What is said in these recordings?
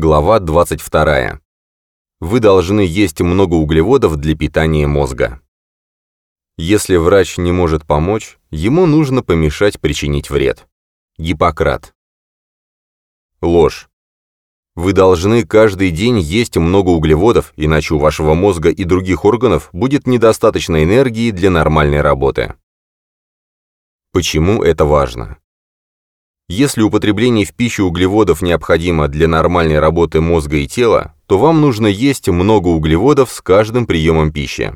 Глава 22. Вы должны есть много углеводов для питания мозга. Если врач не может помочь, ему нужно помешать причинить вред. Гиппократ. Ложь. Вы должны каждый день есть много углеводов, иначе у вашего мозга и других органов будет недостаточно энергии для нормальной работы. Почему это важно? Если употребление в пищу углеводов необходимо для нормальной работы мозга и тела, то вам нужно есть много углеводов с каждым приемом пищи.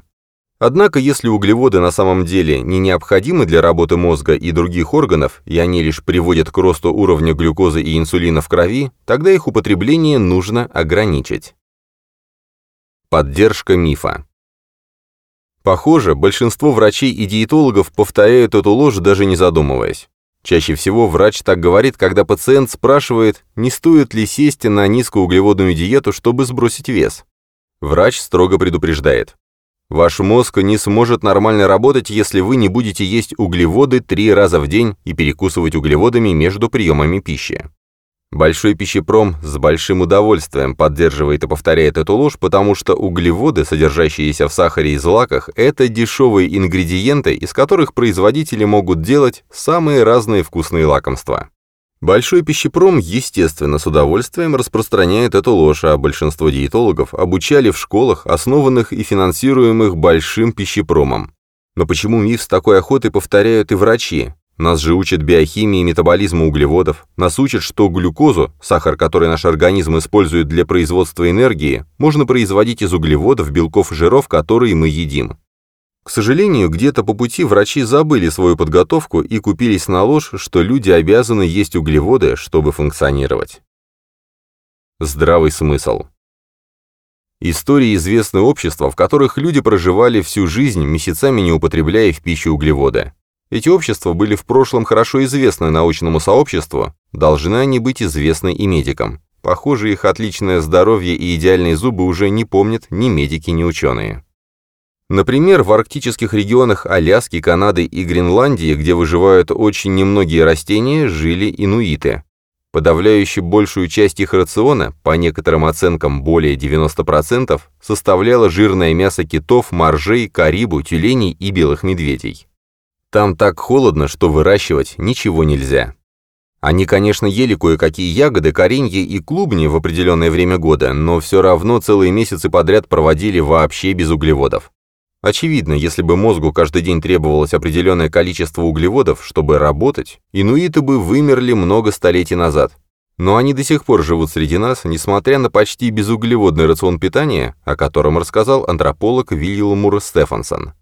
Однако, если углеводы на самом деле не необходимы для работы мозга и других органов, и они лишь приводят к росту уровня глюкозы и инсулина в крови, тогда их употребление нужно ограничить. Поддержка мифа. Похоже, большинство врачей и диетологов повторяют эту ложь, даже не задумываясь. Чаще всего врач так говорит, когда пациент спрашивает, не стоит ли сесть на низкоуглеводную диету, чтобы сбросить вес. Врач строго предупреждает. Ваш мозг не сможет нормально работать, если вы не будете есть углеводы три раза в день и перекусывать углеводами между приемами пищи. Большой пищепром с большим удовольствием поддерживает и повторяет эту ложь, потому что углеводы, содержащиеся в сахаре и злаках, это дешевые ингредиенты, из которых производители могут делать самые разные вкусные лакомства. Большой пищепром, естественно, с удовольствием распространяет эту ложь, а большинство диетологов обучали в школах, основанных и финансируемых большим пищепромом. Но почему миф с такой охотой повторяют и врачи? Нас же учат биохимии и метаболизму углеводов, нас учат, что глюкозу, сахар, который наш организм использует для производства энергии, можно производить из углеводов, белков и жиров, которые мы едим. К сожалению, где-то по пути врачи забыли свою подготовку и купились на ложь, что люди обязаны есть углеводы, чтобы функционировать. Здравый смысл. Истории известны общества, в которых люди проживали всю жизнь, месяцами не употребляя в пищу углеводы. Эти общества были в прошлом хорошо известны научному сообществу, должны они быть известны и медикам. Похоже, их отличное здоровье и идеальные зубы уже не помнят ни медики, ни ученые. Например, в арктических регионах Аляски, Канады и Гренландии, где выживают очень немногие растения, жили инуиты. Подавляющую большую часть их рациона, по некоторым оценкам более 90%, составляло жирное мясо китов, моржей, карибу, тюленей и белых медведей. Там так холодно, что выращивать ничего нельзя. Они, конечно, ели кое-какие ягоды, коренья и клубни в определенное время года, но все равно целые месяцы подряд проводили вообще без углеводов. Очевидно, если бы мозгу каждый день требовалось определенное количество углеводов, чтобы работать, инуиты бы вымерли много столетий назад. Но они до сих пор живут среди нас, несмотря на почти безуглеводный рацион питания, о котором рассказал антрополог Вильямур Стефансон.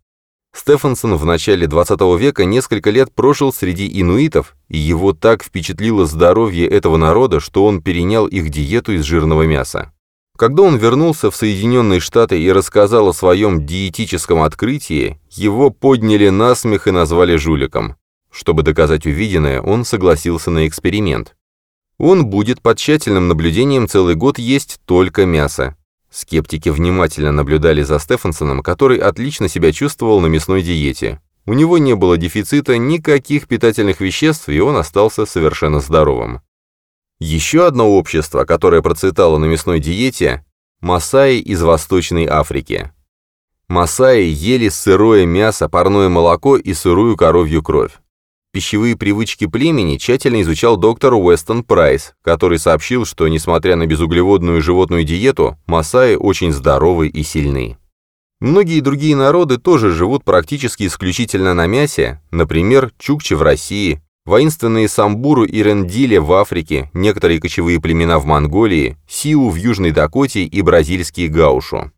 Стефансон в начале 20 века несколько лет прожил среди инуитов, и его так впечатлило здоровье этого народа, что он перенял их диету из жирного мяса. Когда он вернулся в Соединенные Штаты и рассказал о своем диетическом открытии, его подняли на смех и назвали жуликом. Чтобы доказать увиденное, он согласился на эксперимент. Он будет под тщательным наблюдением целый год есть только мясо. Скептики внимательно наблюдали за Стефансоном, который отлично себя чувствовал на мясной диете. У него не было дефицита никаких питательных веществ, и он остался совершенно здоровым. Еще одно общество, которое процветало на мясной диете – масаи из Восточной Африки. Масаи ели сырое мясо, парное молоко и сырую коровью кровь. Пищевые привычки племени тщательно изучал доктор Уэстон Прайс, который сообщил, что, несмотря на безуглеводную животную диету, масаи очень здоровы и сильны. Многие другие народы тоже живут практически исключительно на мясе, например, чукчи в России, Воинственные самбуру и рендили в Африке, некоторые кочевые племена в Монголии, сиу в Южной Дакоте и бразильские гаушу.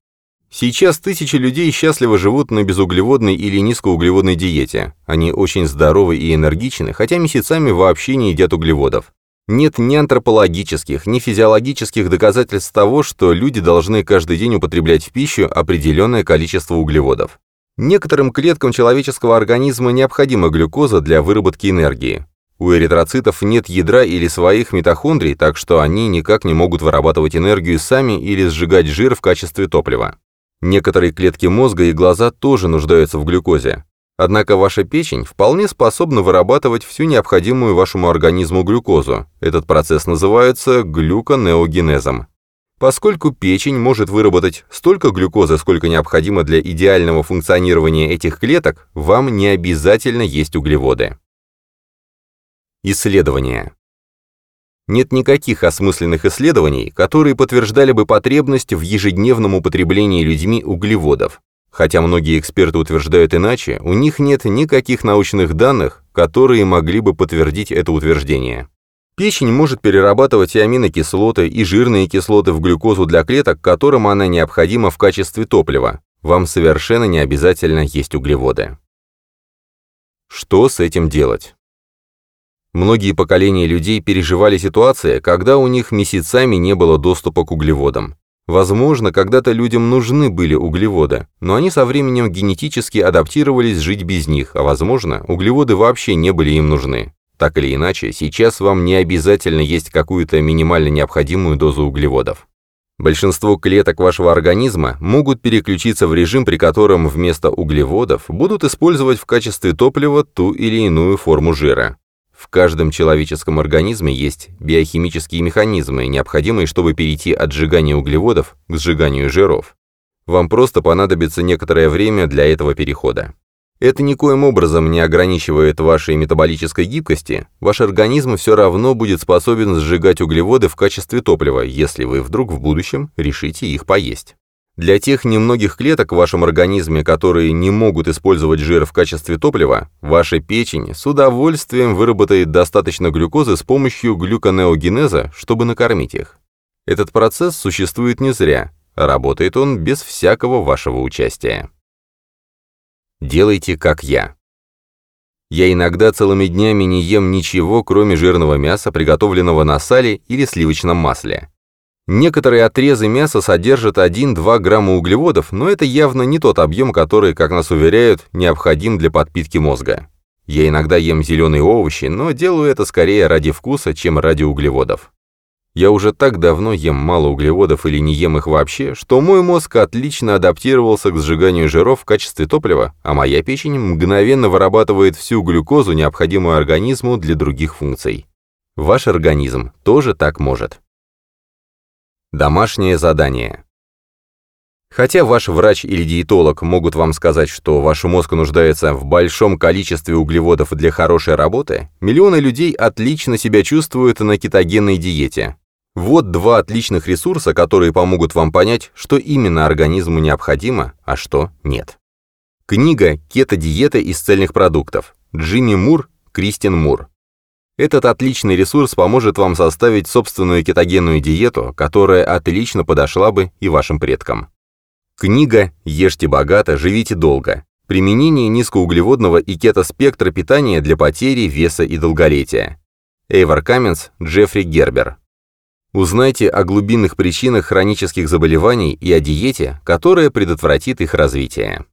Сейчас тысячи людей счастливо живут на безуглеводной или низкоуглеводной диете. Они очень здоровы и энергичны, хотя месяцами вообще не едят углеводов. Нет ни антропологических, ни физиологических доказательств того, что люди должны каждый день употреблять в пищу определенное количество углеводов. Некоторым клеткам человеческого организма необходима глюкоза для выработки энергии. У эритроцитов нет ядра или своих митохондрий, так что они никак не могут вырабатывать энергию сами или сжигать жир в качестве топлива. Некоторые клетки мозга и глаза тоже нуждаются в глюкозе. Однако ваша печень вполне способна вырабатывать всю необходимую вашему организму глюкозу. Этот процесс называется глюконеогенезом. Поскольку печень может выработать столько глюкозы, сколько необходимо для идеального функционирования этих клеток, вам не обязательно есть углеводы. Исследования. Нет никаких осмысленных исследований, которые подтверждали бы потребность в ежедневном употреблении людьми углеводов. Хотя многие эксперты утверждают иначе, у них нет никаких научных данных, которые могли бы подтвердить это утверждение. Печень может перерабатывать и аминокислоты, и жирные кислоты в глюкозу для клеток, которым она необходима в качестве топлива. Вам совершенно не обязательно есть углеводы. Что с этим делать? Многие поколения людей переживали ситуации, когда у них месяцами не было доступа к углеводам. Возможно, когда-то людям нужны были углеводы, но они со временем генетически адаптировались жить без них, а возможно, углеводы вообще не были им нужны. Так или иначе, сейчас вам не обязательно есть какую-то минимально необходимую дозу углеводов. Большинство клеток вашего организма могут переключиться в режим, при котором вместо углеводов будут использовать в качестве топлива ту или иную форму жира. В каждом человеческом организме есть биохимические механизмы, необходимые, чтобы перейти от сжигания углеводов к сжиганию жиров. Вам просто понадобится некоторое время для этого перехода. Это никоим образом не ограничивает вашей метаболической гибкости, ваш организм все равно будет способен сжигать углеводы в качестве топлива, если вы вдруг в будущем решите их поесть. Для тех немногих клеток в вашем организме, которые не могут использовать жир в качестве топлива, ваша печень с удовольствием выработает достаточно глюкозы с помощью глюконеогенеза, чтобы накормить их. Этот процесс существует не зря, работает он без всякого вашего участия. Делайте как я. Я иногда целыми днями не ем ничего, кроме жирного мяса, приготовленного на сале или сливочном масле. Некоторые отрезы мяса содержат 1-2 грамма углеводов, но это явно не тот объем, который, как нас уверяют, необходим для подпитки мозга. Я иногда ем зеленые овощи, но делаю это скорее ради вкуса, чем ради углеводов. Я уже так давно ем мало углеводов или не ем их вообще, что мой мозг отлично адаптировался к сжиганию жиров в качестве топлива, а моя печень мгновенно вырабатывает всю глюкозу, необходимую организму для других функций. Ваш организм тоже так может. Домашнее задание. Хотя ваш врач или диетолог могут вам сказать, что ваш мозг нуждается в большом количестве углеводов для хорошей работы, миллионы людей отлично себя чувствуют на кетогенной диете. Вот два отличных ресурса, которые помогут вам понять, что именно организму необходимо, а что нет. Книга «Кето-диета из цельных продуктов». Джимми Мур, Кристин Мур. Этот отличный ресурс поможет вам составить собственную кетогенную диету, которая отлично подошла бы и вашим предкам. Книга «Ешьте богато, живите долго». Применение низкоуглеводного и кето-спектра питания для потери веса и долголетия. Эйвор Каменс, Джеффри Гербер. Узнайте о глубинных причинах хронических заболеваний и о диете, которая предотвратит их развитие.